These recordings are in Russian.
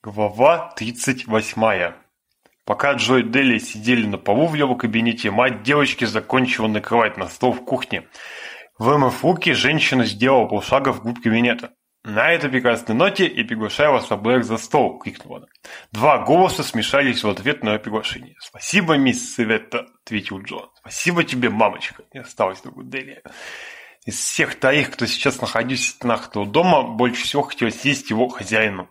Глава 38. Пока Джо и Дели сидели на полу в его кабинете, мать девочки закончила накрывать на стол в кухне. Вымыв руки, женщина сделала полшага вглубь кабинета. «На этой прекрасной ноте и приглашаю вас обоих за стол!» — крикнула она. Два голоса смешались в ответ на ее приглашение. «Спасибо, мисс Света, — ответил Джо. «Спасибо тебе, мамочка!» — не осталось другу Делия. Из всех троих, кто сейчас находился на дома, больше всего хотелось есть его хозяину.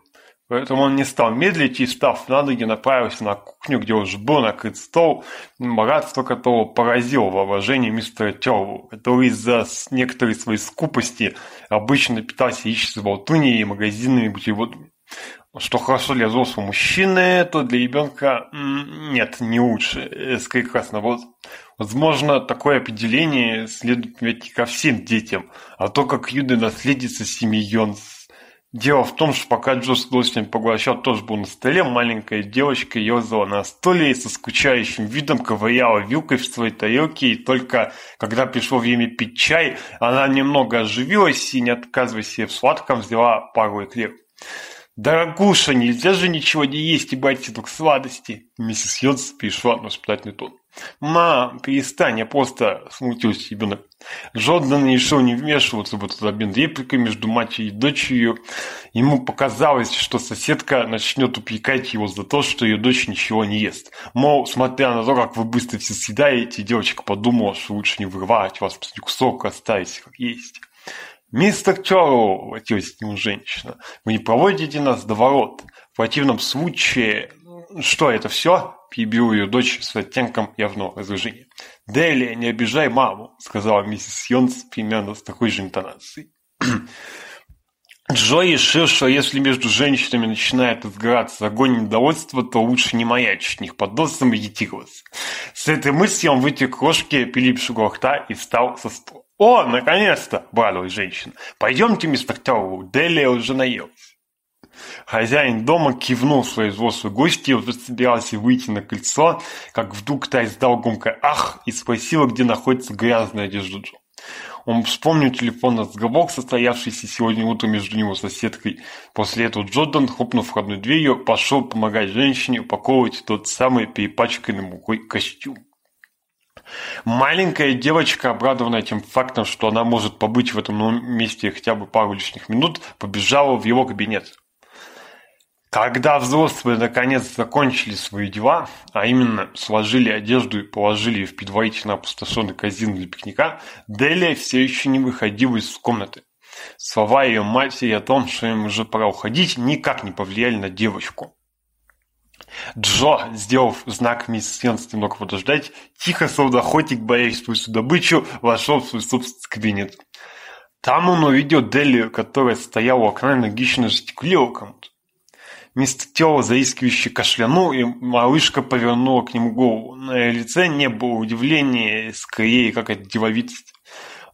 Поэтому он не стал медлить и, став на ноги, направился на кухню, где уж был накрыт стол, богатство которого поразило воображение мистера Тёрву, который из-за некоторой своей скупости обычно питался яичницей болтуньей и магазинными бутербродами. Что хорошо для взрослого мужчины, то для ребенка нет, не лучше. Э, скорее, как раз наоборот. Возможно, такое определение следует приводить ко всем детям, а то как юной наследница семьи Йонс Дело в том, что пока Джо с удовольствием поглощал тоже был на столе, маленькая девочка ерзала на столе и со скучающим видом ковыряла вилкой в своей тарелке, и только когда пришло время пить чай, она немного оживилась и, не отказываясь себе в сладком, взяла пару эклер. «Дорогуша, нельзя же ничего не есть и брать этих сладостей!» Миссис Йонс перешла на воспитательный тон. На перестань, я просто смутился Ибн. Джордан решил не вмешиваться в эту репликой между матерью и дочерью. Ему показалось, что соседка начнет упрекать его за то, что ее дочь ничего не ест. Мол, смотря на то, как вы быстро все съедаете, девочка подумала, что лучше не вырывать вас после кусок, оставить как есть. «Мистер Чорроу!» — обратилась к нему женщина. «Вы не проводите нас до ворот. В противном случае что это все?» – перебил ее дочь с оттенком явного возражения. «Дели, не обижай маму!» – сказала миссис Йонс примерно с такой же интонацией. Джо решил, что если между женщинами начинает разгораться огонь недовольства, то лучше не маячить них под носом и агитироваться. С этой мыслью он вытек крошки, пилипшего рта и встал со стула. «О, наконец-то!» – обрадовалась женщина. «Пойдемте, мистер Тёрву, Делия уже наелась». Хозяин дома кивнул своей взрослой гости, уже собирался выйти на кольцо, как вдруг та издал громкое «Ах!» и спросила, где находится грязная одежда Джо. Он вспомнил телефонный разговор, состоявшийся сегодня утром между него соседкой. После этого Джордан, хлопнув входной дверью, пошел помогать женщине упаковывать тот самый перепачканный мукой костюм. Маленькая девочка, обрадованная тем фактом, что она может побыть в этом месте хотя бы пару лишних минут, побежала в его кабинет. Когда взрослые наконец закончили свои дела, а именно сложили одежду и положили ее в предварительно опустошенный казин для пикника, Делия все еще не выходила из комнаты. Слова ее матери о том, что им уже пора уходить, никак не повлияли на девочку. Джо, сделав знак мисс Фенс немного подождать, тихо, словно охотник, боясь свою добычу, вошел в свой собственный кабинет. Там он увидел Делию, которая стояла у окна энергично жестикулировала кому-то. Вместо тела, заискивающе кашлянул, и малышка повернула к нему голову. На лице не было удивления, скорее, как от деловитости.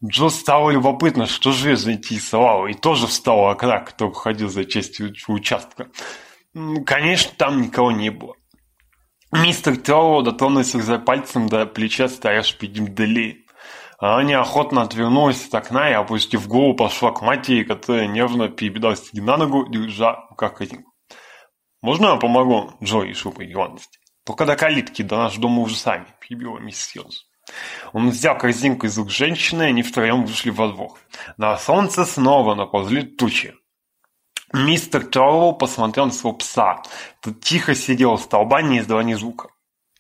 Джо стало любопытно, что же ее заинтересовало, и тоже встал окна, кто ходил за частью участка. Конечно, там никого не было. Мистер Телло дотронулся за пальцем до плеча старяшки Димдели. Она неохотно отвернулась от окна и, опустив голову, пошла к матери, которая нервно перебиралась на ногу, держа в руках картинку. Можно я помогу Джоису по Ивановке? Только до калитки, до нашего дома уже сами, — перебила мисс Силз. Он взял корзинку из рук женщины, и они втроем вышли во двор. На солнце снова наползли тучи. Мистер Троу посмотрел на своего пса. Тот тихо сидел у столба, не издавая ни звука.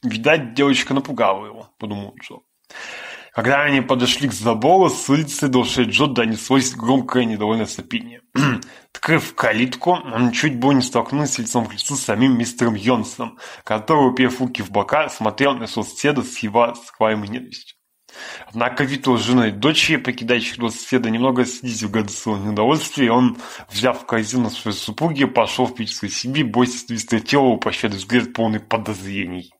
«Видать, девочка напугала его», — подумал Джо. Когда они подошли к забору, с улицы Долшей Джо донеслось громкое недовольное сопение. Открыв калитку, он чуть бы не столкнулся лицом к лицу с самим мистером Йонсом, который, уперев руки в бока, смотрел на соседа с его скваемой ненавистью. Однако вид его жены и дочери, покидающих соседа, немного снизил градусовое неудовольствие, и он, взяв корзину своей супруги, пошел в пить своей семьи, боясь вести тело, прощать взгляд полный подозрений.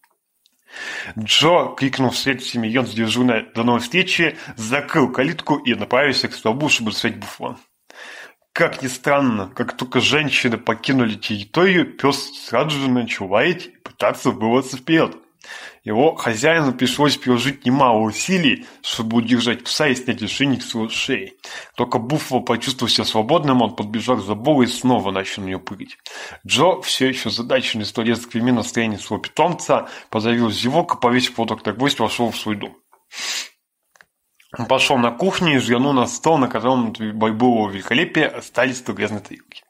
Джо крикнул вслед Симеон с дежурной до новой встречи, закрыл калитку и направился к столбу, чтобы свет буфон. Как ни странно, как только женщины покинули территорию, пес сразу же начал лаять и пытаться вырваться вперед. Его хозяину пришлось приложить немало усилий, чтобы удержать пса и снять ошейник с его шеи. Только Буффало почувствовал себя свободным, он подбежал за Бога и снова начал на нее прыгать. Джо, все еще задаченный сто лет скрими настроение своего питомца, позавил зевок и повесил платок на гвоздь, вошел в свой дом. Он пошел на кухню и взглянул на стол, на котором борьбы великолепие великолепия остались только грязные тарелки.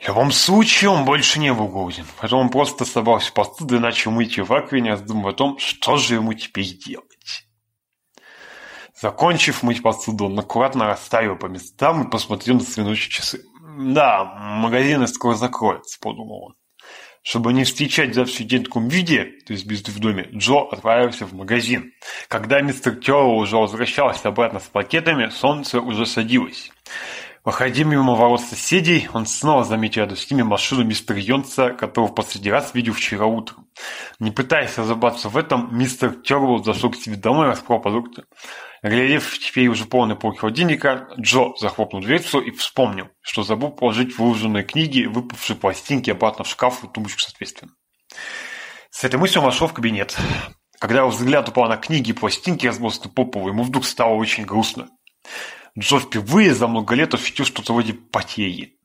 Я вам случае он больше не угоден, поэтому он просто собрался постуд, мыть мы чувак меня думал о том, что же ему теперь делать. Закончив мыть посуду, он аккуратно расставил по местам и посмотрел на свинучие часы. «Да, магазины скоро закроются», — подумал он. Чтобы не встречать завтрашний день в таком виде, то есть без в доме, Джо отправился в магазин. Когда мистер Террелл уже возвращался обратно с пакетами, солнце уже садилось. Выходя мимо ворот соседей, он снова, заметил рядом с ними машину мистер Йонса, которого в последний раз видел вчера утром. Не пытаясь разобраться в этом, мистер Терлоу зашел к себе домой и раскрыл продукты. Глядев теперь уже полный полк холодильника, Джо захлопнул дверцу и вспомнил, что забыл положить выложенные книги, выпавшие пластинки обратно в шкаф и тумбочку соответственно. С этой мыслью он вошел в кабинет. Когда его взгляд упал на книги и пластинки, разбросанные по полу, ему вдруг стало очень грустно. Джо впервые за много лет ощутил что-то вроде потери.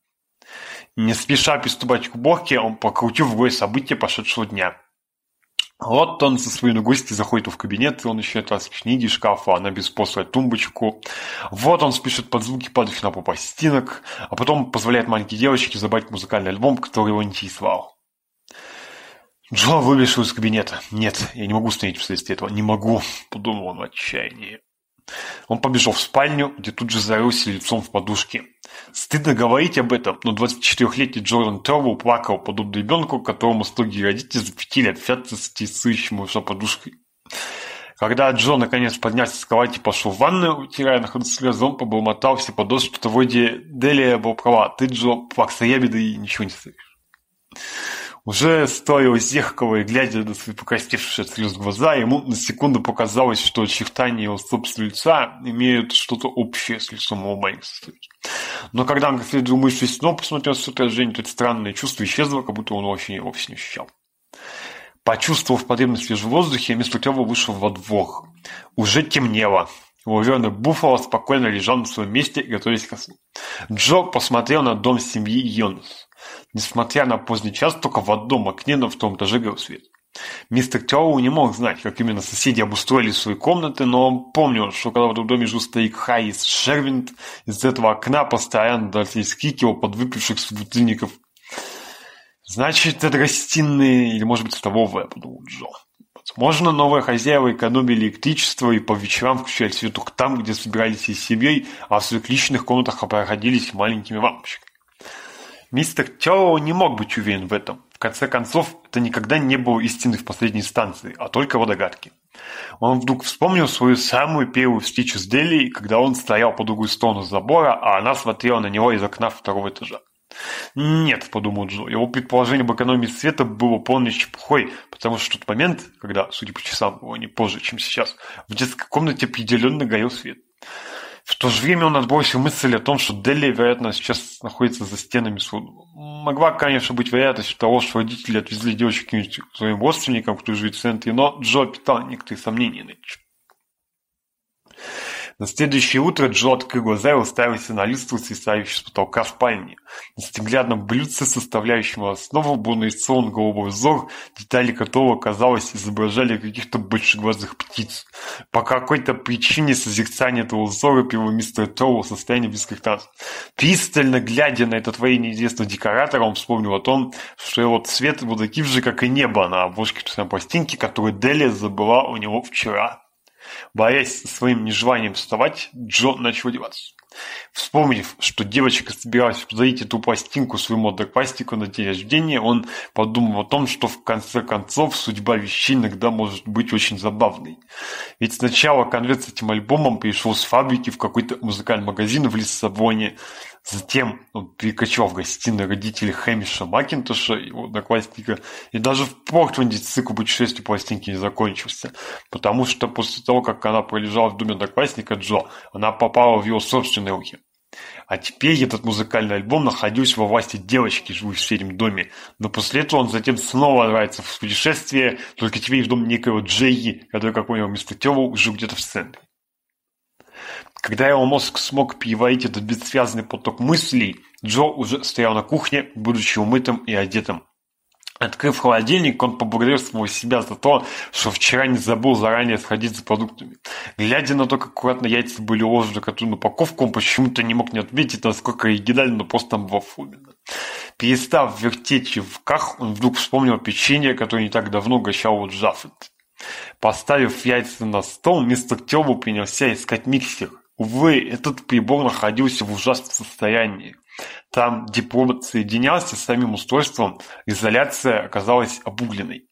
Не спеша приступать к уборке, он покрутил в голове события прошедшего дня. Вот он со своими ногости заходит в кабинет, и он еще раз книги из шкафа, она беспослает тумбочку. Вот он спешит под звуки падающих на пол пластинок, а потом позволяет маленькой девочке забрать музыкальный альбом, который его не интересовал. Джо выбежал из кабинета. «Нет, я не могу установить вследствие этого. Не могу», — подумал он в отчаянии. Он побежал в спальню, где тут же зарылся лицом в подушки. Стыдно говорить об этом, но 24-летний Джордан Тервелл плакал, подобно ребенку, которому слуги и родители запретили общаться с тесающим уже подушкой. Когда Джо наконец поднялся с кровати и пошел в ванную, утирая на ходу слезы, он побормотал все подос, что-то вроде «Делия была права, ты, Джо, плакса ябеда и ничего не слышишь». Уже стоя у Зехкова и глядя на свои покостившие от слез глаза, ему на секунду показалось, что очертания его собственного лица имеют что-то общее с лицом Лоба Но когда он последний умывший снова посмотрел с отражение, то это странное чувство исчезло, как будто он вообще его вовсе не ощущал. Почувствовав потребность в свежем воздухе, мистер Клёва вышел во двор. Уже темнело. Лаверный Буффало спокойно лежал на своем месте, и готовясь ко сну. Джо посмотрел на дом семьи Йонас. Несмотря на поздний час, только в одном окне на втором этаже горел свет. Мистер Тяоу не мог знать, как именно соседи обустроили свои комнаты, но он помнил, что когда в этом доме жил старик Хайис Шервинт, из этого окна постоянно дались крики его подвыпивших собутыльников. «Значит, это гостиные или, может быть, столовая», — подумал Джо. Возможно, новые хозяева экономили электричество и по вечерам включали свет только там, где собирались всей семьей, а в своих личных комнатах проходились маленькими лампочками. Мистер Тяо не мог быть уверен в этом. В конце концов, это никогда не было истиной в последней станции, а только его догадки. Он вдруг вспомнил свою самую первую встречу с Дели, когда он стоял по другую сторону забора, а она смотрела на него из окна второго этажа. «Нет», — подумал Джо, — его предположение об экономии света было полной чепухой, потому что в тот момент, когда, судя по часам, было не позже, чем сейчас, в детской комнате определенно горел свет. В то же время у нас была еще мысль о том, что Дели, вероятно, сейчас находится за стенами суда. Могла, конечно, быть вероятность того, что родители отвезли девочек к своим родственникам, кто живет в центре, но Джо питал некоторые сомнения на на следующее утро Джо открыл глаза и уставился на лист, свисающий с потолка спальни. На стеклянном блюдце, составляющем основу, был нарисован голубой взор, детали которого, казалось, изображали каких-то большеглазых птиц. По какой-то причине созерцание этого взора привело мистера Тролла в состояние близких нас. Пристально глядя на этот твои неизвестного декоратора, он вспомнил о том, что его цвет был таким же, как и небо на обложке пластинки, которую Дели забыла у него вчера. Боясь своим нежеланием вставать, Джо начал одеваться. Вспомнив, что девочка собиралась подарить эту пластинку своему однокласснику на день рождения, он подумал о том, что в конце концов судьба вещей иногда может быть очень забавной. Ведь сначала конверт с этим альбомом пришел с фабрики в какой-то музыкальный магазин в Лиссабоне, Затем он перекочевал в гостиную родителей Хэмиша Макинтоша, его одноклассника, и даже в Портленде цикл путешествий пластинки не закончился, потому что после того, как она пролежала в доме одноклассника Джо, она попала в его собственную науки. А теперь этот музыкальный альбом находился во власти девочки, живущей в среднем доме, но после этого он затем снова отправится в путешествие, только теперь в дом некоего Джейи, который, как понял, вместо Тёва уже где-то в центре. Когда его мозг смог переварить этот бессвязный поток мыслей, Джо уже стоял на кухне, будучи умытым и одетым. Открыв холодильник, он поблагодарствовал себя за то, что вчера не забыл заранее сходить за продуктами. Глядя на то, как аккуратно яйца были уложены коту на упаковку, он почему-то не мог не отметить, насколько оригинально просто там была Перестав вертеть в ках, он вдруг вспомнил печенье, которое не так давно угощал Джаффет. Поставив яйца на стол, мистер Тёбу принялся искать миксер. Увы, этот прибор находился в ужасном состоянии. Там, где провод соединялся с самим устройством, изоляция оказалась обугленной.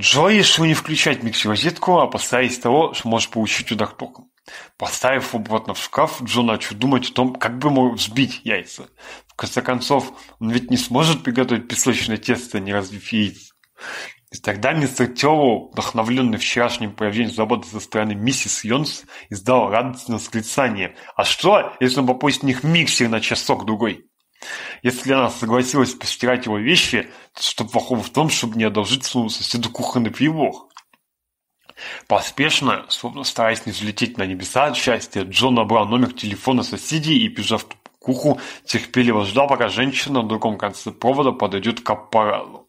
Джо решил не включать миксерозетку, а опасаясь того, что может получить удар током. Поставив обратно в шкаф, Джо начал думать о том, как бы ему взбить яйца. В конце концов, он ведь не сможет приготовить песочное тесто, не разбив яйца. И Тогда Нестерцеву, вдохновленный вчерашним проявлением заботы со стороны миссис Йонс, издал радостное восклицание. «А что, если он попросит в них миксер на часок-другой?» Если она согласилась постирать его вещи, то что плохого в том, чтобы не одолжить своему соседу кухонный прибор? Поспешно, словно стараясь не взлететь на небеса от счастья, Джон набрал номер телефона соседей и, прижав куху, терпеливо ждал, пока женщина на другом конце провода подойдет к аппарату.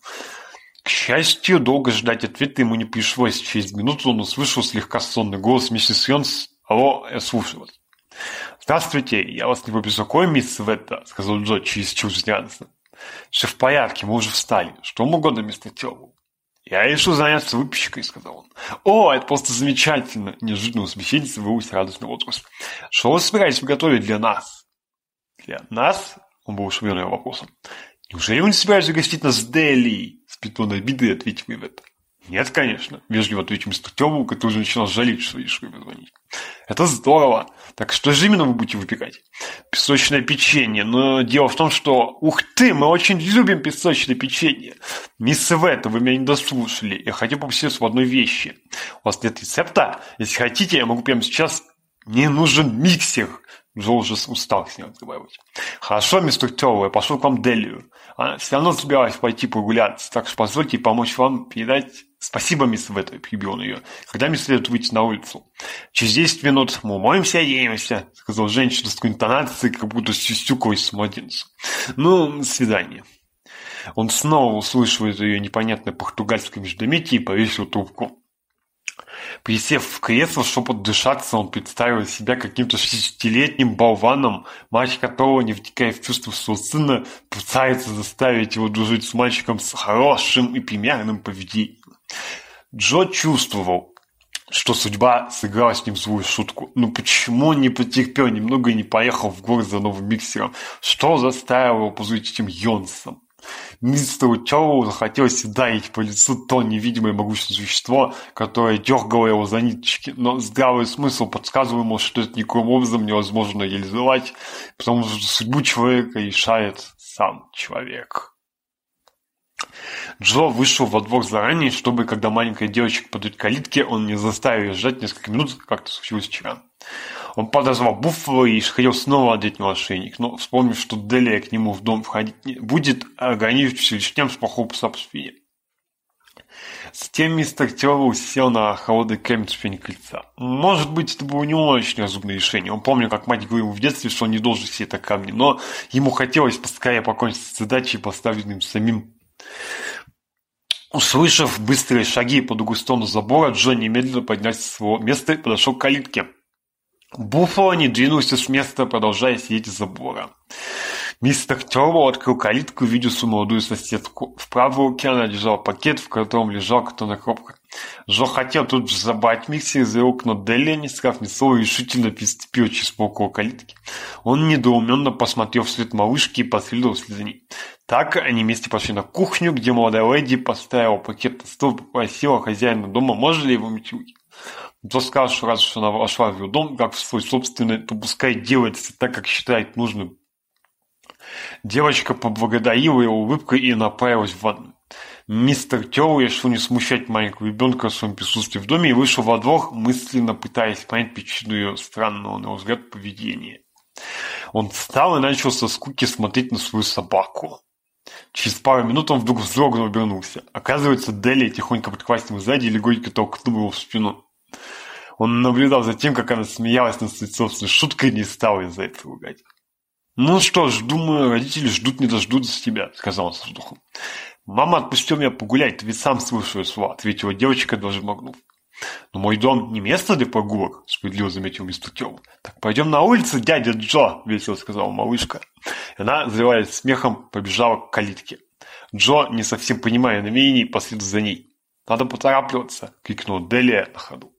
К счастью, долго ждать ответа ему не пришлось. Через минуту он услышал слегка сонный голос миссис Йонс. «Алло, я слушаю вас». «Здравствуйте, я вас не побеспокою, мисс Ветта», — сказал Джо чересчур рядом. «Все в порядке, мы уже встали. Что вам угодно, мистер Тёрвул?» «Я решил заняться выпечкой», — сказал он. «О, это просто замечательно!» — неожиданно усмехнулся вырвался радостный отпуск. «Что вы собираетесь готовить для нас?» «Для нас?» — он был ушевлен вопросом. «Неужели вы не собираетесь угостить нас в Дели?» питона обиды и ответил им это. Нет, конечно, вежливо ответил мистер Тёму, который уже начинал жалеть, что решил ему звонить. Это здорово. Так что же именно вы будете выпекать? Песочное печенье. Но дело в том, что... Ух ты, мы очень любим песочное печенье. Мисс Ивета, вы меня не дослушали. Я хотел попросить в одной вещи. У вас нет рецепта? Если хотите, я могу прямо сейчас... Мне нужен миксер. Джо уже устал с ним разговаривать. Хорошо, мистер Тёва, я пошел к вам Делию все равно собираюсь пойти прогуляться, так что позвольте помочь вам передать спасибо, мисс Веттер, перебил он ее, когда мне следует выйти на улицу. Через десять минут мы умоемся оденемся, сказал женщина с такой интонацией, как будто с сюсюкаясь младенцем. Ну, свидание. Он снова услышивает ее непонятное португальское междометие и повесил трубку. Присев в кресло, чтобы дыша он представил себя каким-то шестилетним болваном, мать которого, не втекая в чувство своего сына, пытается заставить его дружить с мальчиком с хорошим и примерным поведением. Джо чувствовал, что судьба сыграла с ним злую шутку. Но почему он не потерпел немного и не поехал в город за новым миксером? Что заставило его позлить этим Йонсом? Низто Чао захотел сдавить по лицу то невидимое могущество существо, которое дергало его за ниточки, но здравый смысл подсказывал ему, что это никоим образом невозможно реализовать, потому что судьбу человека решает сам человек. Джо вышел во двор заранее, чтобы, когда маленькая девочка подойдет к калитке, он не заставил ее ждать несколько минут, как это случилось вчера. Он подозвал Буффало и хотел снова одеть на ошейник, но, вспомнив, что Делия к нему в дом входить не будет, а ограничившись лишь тем, спахнул пса по спине. Затем мистер Тёва сел на холодный камень ступени кольца. Может быть, это было не очень разумное решение. Он помнил, как мать говорила в детстве, что он не должен сидеть на камне, но ему хотелось поскорее покончить с задачей, поставленным самим. Услышав быстрые шаги под углустом забора, Джон немедленно поднялся с своего места и подошел к калитке. Буффало двинулся с места, продолжая сидеть за забора. Мистер Тёрбо открыл калитку, видя свою молодую соседку. В правой руке она лежал пакет, в котором лежал картонная коробка. Жо хотел тут же забрать миксер из рук, но Делли, не сказав ни слова, решительно переступил через полкова калитки. Он недоуменно посмотрел вслед малышки и последовал вслед за ней. Так они вместе пошли на кухню, где молодая леди поставила пакет на стол и попросила хозяина дома, можно ли его мыть сказал, что раз, что она вошла в ее дом, как в свой собственный, то пускай делает это так, как считает нужным. Девочка поблагодарила его улыбкой и направилась в ванную. Мистер Тёл решил не смущать маленького ребенка в своем присутствии в доме и вышел во двор, мысленно пытаясь понять причину ее странного, на его взгляд, поведения. Он встал и начал со скуки смотреть на свою собаку. Через пару минут он вдруг вздрогнул и обернулся. Оказывается, Дели тихонько подкрасила сзади и легонько толкнула его в спину. Он наблюдал за тем, как она смеялась над собственной шуткой и не стал из-за этого ругать. «Ну что ж, думаю, родители ждут не дождутся тебя», — сказал он со вздохом. «Мама отпустила меня погулять, ты ведь сам слушаешь слова», — ответила девочка, даже могнув. «Но мой дом не место для прогулок», — справедливо заметил мистер Тём. «Так пойдем на улицу, дядя Джо», — весело сказала малышка. И она, заливаясь смехом, побежала к калитке. Джо, не совсем понимая намерений, последовал за ней. «Надо поторапливаться!» — крикнул Делия на ходу.